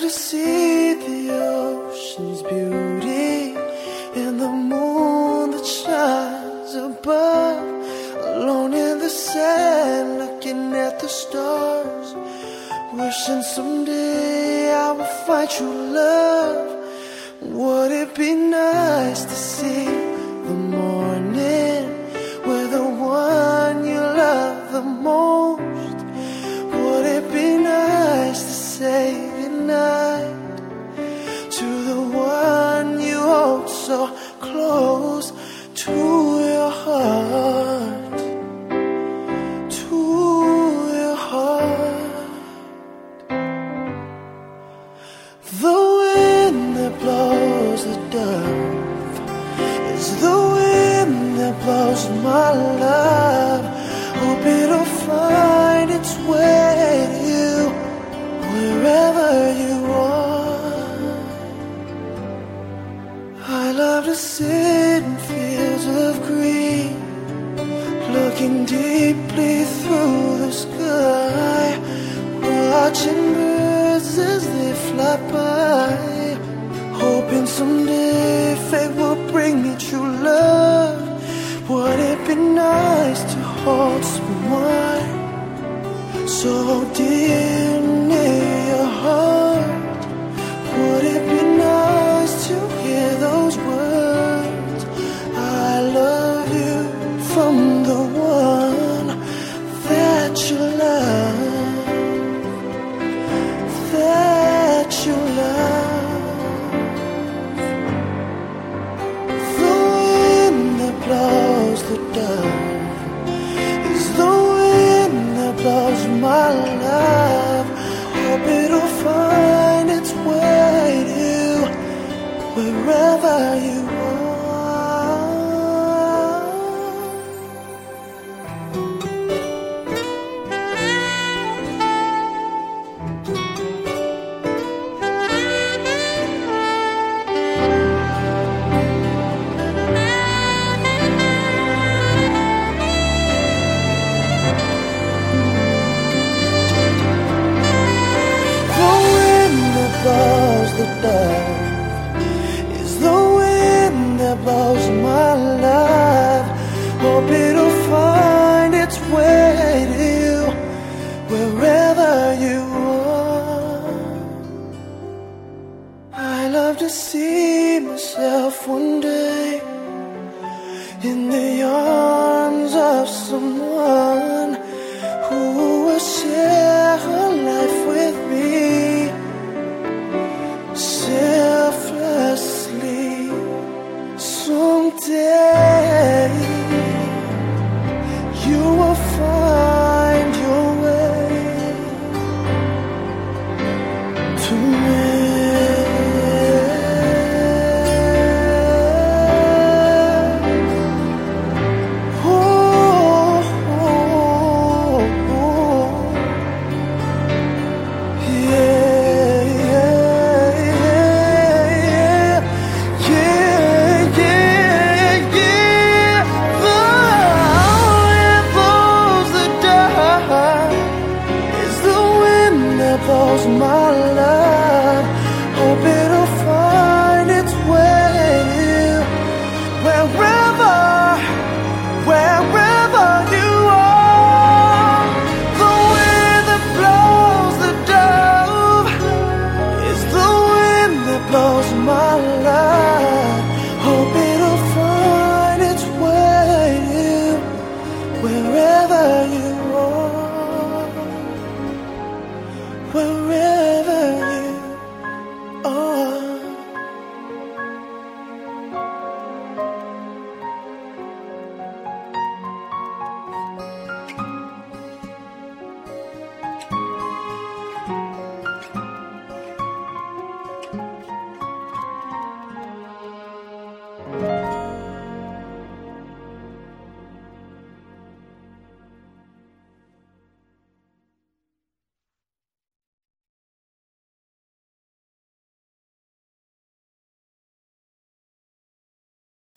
see the ocean's beauty and the moon that shines above. Alone in the sand, looking at the stars. Wishing someday I would find true love. Would it be blows the dove is the wind that blows my love. Hope it'll find its way to you wherever you are. I love to sit in fields of green, looking deeply through the sky, watching birds as they fly by, so dear near your heart? Would it be nice to hear those words? I love you from wherever love to see myself one day in the arms of someone who will share her life with me selflessly someday. my wherever